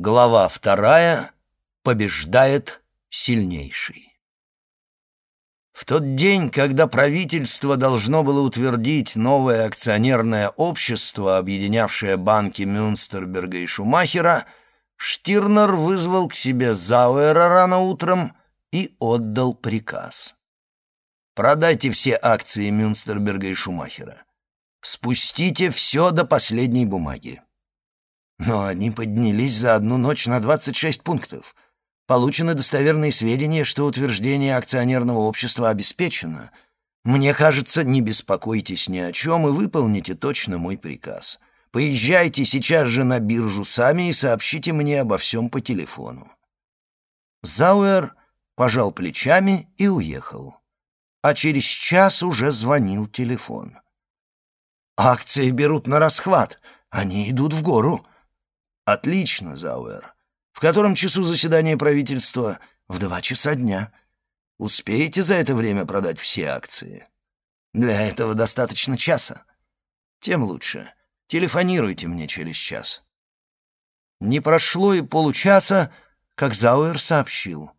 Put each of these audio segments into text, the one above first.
Глава вторая. Побеждает сильнейший. В тот день, когда правительство должно было утвердить новое акционерное общество, объединявшее банки Мюнстерберга и Шумахера, Штирнер вызвал к себе Зауэра рано утром и отдал приказ. «Продайте все акции Мюнстерберга и Шумахера. Спустите все до последней бумаги». Но они поднялись за одну ночь на 26 пунктов. Получены достоверные сведения, что утверждение акционерного общества обеспечено. Мне кажется, не беспокойтесь ни о чем и выполните точно мой приказ. Поезжайте сейчас же на биржу сами и сообщите мне обо всем по телефону». Зауэр пожал плечами и уехал. А через час уже звонил телефон. «Акции берут на расхват. Они идут в гору». «Отлично, Зауэр. В котором часу заседание правительства?» «В два часа дня. Успеете за это время продать все акции?» «Для этого достаточно часа. Тем лучше. Телефонируйте мне через час». Не прошло и получаса, как Зауэр сообщил —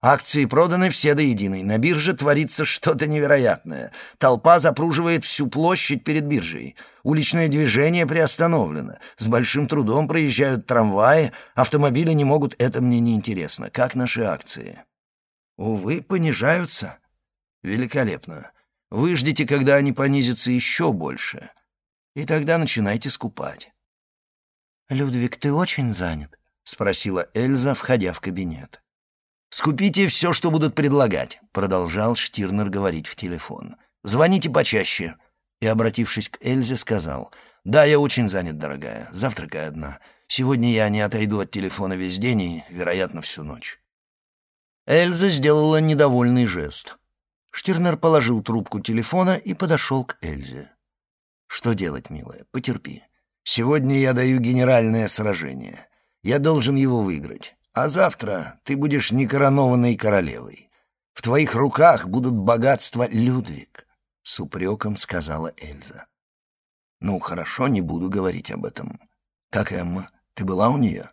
Акции проданы все до единой. На бирже творится что-то невероятное. Толпа запруживает всю площадь перед биржей. Уличное движение приостановлено. С большим трудом проезжают трамваи. Автомобили не могут. Это мне не интересно. Как наши акции? Увы, понижаются. Великолепно. Вы ждите, когда они понизятся еще больше. И тогда начинайте скупать. «Людвиг, ты очень занят?» — спросила Эльза, входя в кабинет. «Скупите все, что будут предлагать», — продолжал Штирнер говорить в телефон. «Звоните почаще». И, обратившись к Эльзе, сказал, «Да, я очень занят, дорогая. Завтракай одна. Сегодня я не отойду от телефона весь день и, вероятно, всю ночь». Эльза сделала недовольный жест. Штирнер положил трубку телефона и подошел к Эльзе. «Что делать, милая? Потерпи. Сегодня я даю генеральное сражение. Я должен его выиграть. А завтра ты будешь некоронованной королевой. В твоих руках будут богатства Людвиг», — с упреком сказала Эльза. «Ну, хорошо, не буду говорить об этом. Как Эмма? Ты была у нее?»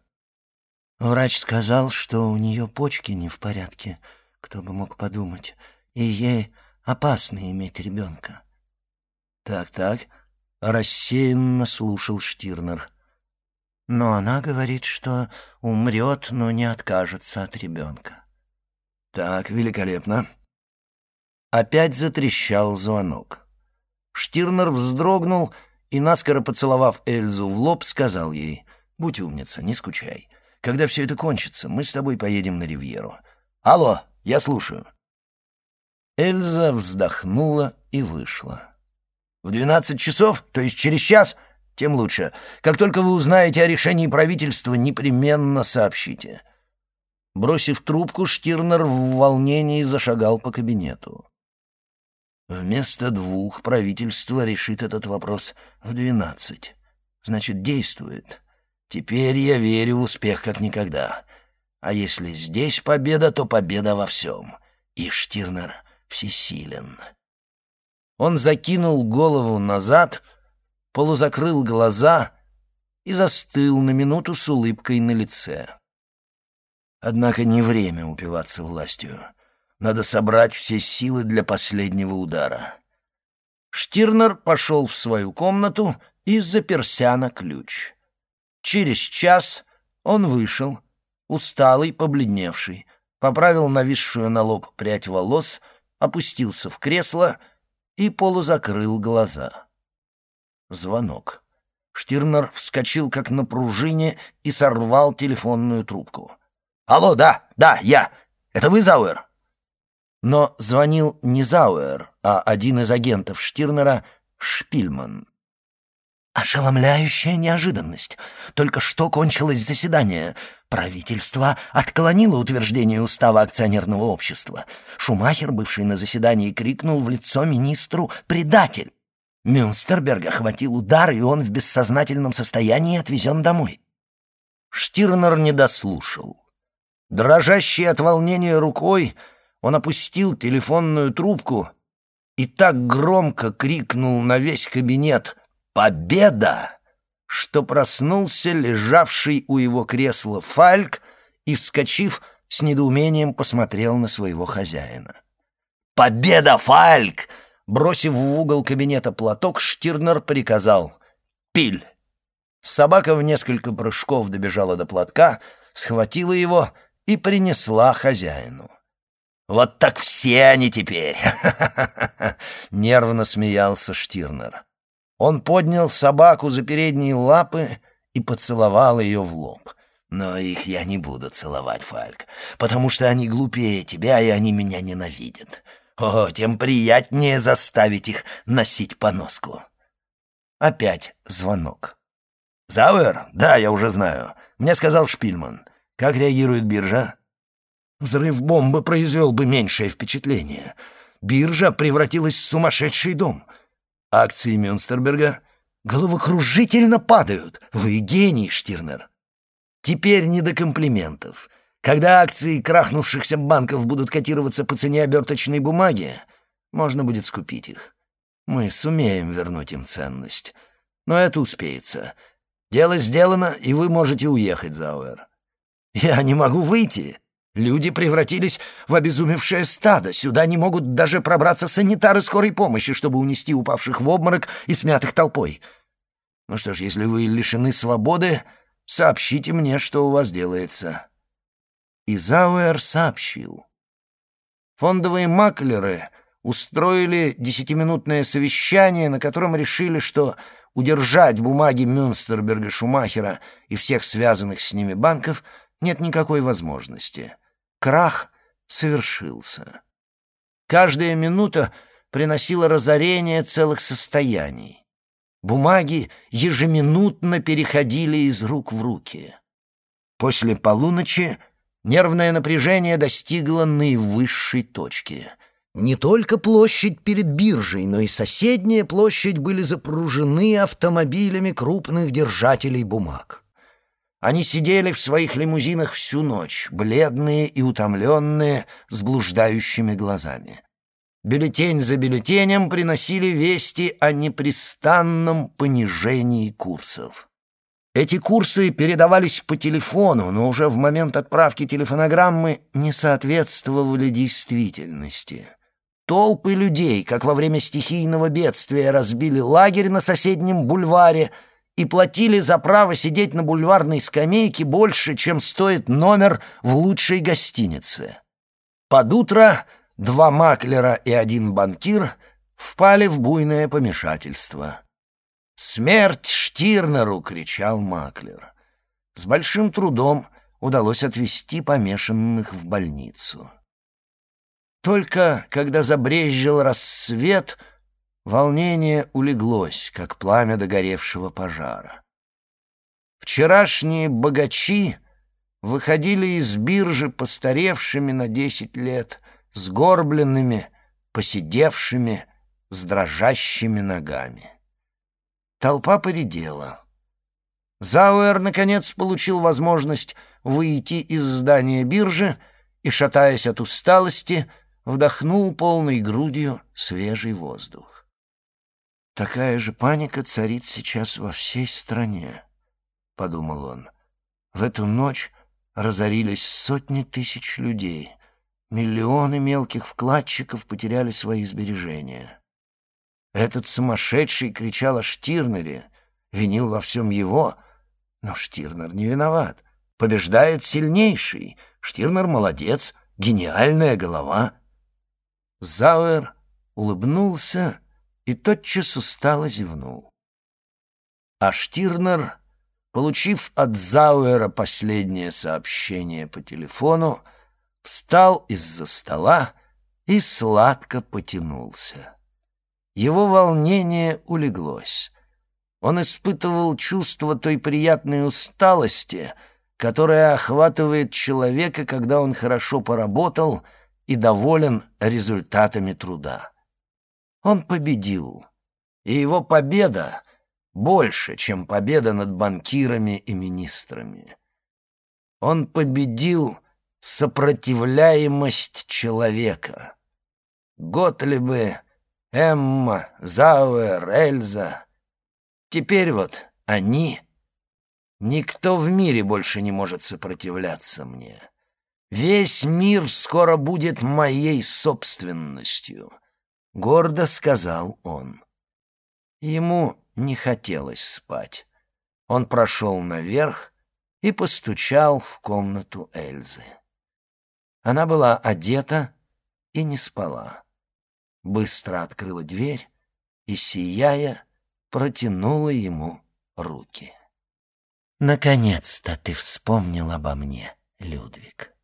Врач сказал, что у нее почки не в порядке, кто бы мог подумать, и ей опасно иметь ребенка. «Так-так», — рассеянно слушал Штирнер. Но она говорит, что умрет, но не откажется от ребенка. Так, великолепно. Опять затрещал звонок. Штирнер вздрогнул и, наскоро поцеловав Эльзу в лоб, сказал ей, «Будь умница, не скучай. Когда все это кончится, мы с тобой поедем на Ривьеру. Алло, я слушаю». Эльза вздохнула и вышла. «В двенадцать часов, то есть через час?» Тем лучше. Как только вы узнаете о решении правительства, непременно сообщите». Бросив трубку, Штирнер в волнении зашагал по кабинету. Вместо двух правительство решит этот вопрос в двенадцать. Значит, действует. Теперь я верю в успех как никогда. А если здесь победа, то победа во всем. И Штирнер всесилен. Он закинул голову назад — полузакрыл глаза и застыл на минуту с улыбкой на лице. Однако не время упиваться властью. Надо собрать все силы для последнего удара. Штирнер пошел в свою комнату и заперся на ключ. Через час он вышел, усталый, побледневший, поправил нависшую на лоб прядь волос, опустился в кресло и полузакрыл глаза. Звонок. Штирнер вскочил как на пружине и сорвал телефонную трубку. «Алло, да, да, я. Это вы, Зауэр?» Но звонил не Зауэр, а один из агентов Штирнера, Шпильман. Ошеломляющая неожиданность. Только что кончилось заседание. Правительство отклонило утверждение устава акционерного общества. Шумахер, бывший на заседании, крикнул в лицо министру «Предатель!» Мюнстерберга хватил удар, и он в бессознательном состоянии отвезен домой. Штирнер не дослушал. Дрожащий от волнения рукой, он опустил телефонную трубку и так громко крикнул на весь кабинет «Победа!», что проснулся лежавший у его кресла Фальк и, вскочив, с недоумением посмотрел на своего хозяина. «Победа, Фальк!» Бросив в угол кабинета платок, Штирнер приказал «Пиль!». Собака в несколько прыжков добежала до платка, схватила его и принесла хозяину. «Вот так все они теперь!» — нервно смеялся Штирнер. Он поднял собаку за передние лапы и поцеловал ее в лоб. «Но их я не буду целовать, Фальк, потому что они глупее тебя, и они меня ненавидят. О, тем приятнее заставить их носить поноску». Опять звонок. «Зауэр? Да, я уже знаю. Мне сказал Шпильман. Как реагирует биржа?» Взрыв бомбы произвел бы меньшее впечатление. Биржа превратилась в сумасшедший дом. Акции Мюнстерберга головокружительно падают. Вы гений, Штирнер. Теперь не до комплиментов. Когда акции крахнувшихся банков будут котироваться по цене оберточной бумаги, можно будет скупить их. Мы сумеем вернуть им ценность. Но это успеется. Дело сделано, и вы можете уехать, Зауэр. Я не могу выйти. Люди превратились в обезумевшее стадо. Сюда не могут даже пробраться санитары скорой помощи, чтобы унести упавших в обморок и смятых толпой. Ну что ж, если вы лишены свободы, сообщите мне, что у вас делается». И Зауэр сообщил. Фондовые маклеры устроили десятиминутное совещание, на котором решили, что удержать бумаги Мюнстерберга Шумахера и всех связанных с ними банков нет никакой возможности. Крах совершился. Каждая минута приносила разорение целых состояний. Бумаги ежеминутно переходили из рук в руки. После полуночи нервное напряжение достигло наивысшей точки. Не только площадь перед биржей, но и соседняя площадь были запружены автомобилями крупных держателей бумаг. Они сидели в своих лимузинах всю ночь, бледные и утомленные, с блуждающими глазами. Бюллетень за бюллетенем приносили вести о непрестанном понижении курсов. Эти курсы передавались по телефону, но уже в момент отправки телефонограммы не соответствовали действительности. Толпы людей, как во время стихийного бедствия, разбили лагерь на соседнем бульваре — и платили за право сидеть на бульварной скамейке больше, чем стоит номер в лучшей гостинице. Под утро два маклера и один банкир впали в буйное помешательство. «Смерть Штирнеру!» — кричал маклер. С большим трудом удалось отвезти помешанных в больницу. Только когда забрезжил рассвет — Волнение улеглось, как пламя догоревшего пожара. Вчерашние богачи выходили из биржи постаревшими на десять лет, сгорбленными, посидевшими, с дрожащими ногами. Толпа поредела. Зауэр, наконец, получил возможность выйти из здания биржи и, шатаясь от усталости, вдохнул полной грудью свежий воздух. Такая же паника царит сейчас во всей стране, — подумал он. В эту ночь разорились сотни тысяч людей. Миллионы мелких вкладчиков потеряли свои сбережения. Этот сумасшедший кричал о Штирнере, винил во всем его, но Штирнер не виноват. Побеждает сильнейший. Штирнер молодец, гениальная голова. Зауэр улыбнулся и тотчас устало зевнул. А Штирнер, получив от Зауэра последнее сообщение по телефону, встал из-за стола и сладко потянулся. Его волнение улеглось. Он испытывал чувство той приятной усталости, которая охватывает человека, когда он хорошо поработал и доволен результатами труда. Он победил. И его победа больше, чем победа над банкирами и министрами. Он победил сопротивляемость человека. Готлибы, Эмма, Зауэр, Эльза. Теперь вот они Никто в мире больше не может сопротивляться мне. Весь мир скоро будет моей собственностью, — гордо сказал он. Ему не хотелось спать. Он прошел наверх и постучал в комнату Эльзы. Она была одета и не спала. Быстро открыла дверь и, сияя, протянула ему руки. «Наконец-то ты вспомнил обо мне, Людвиг».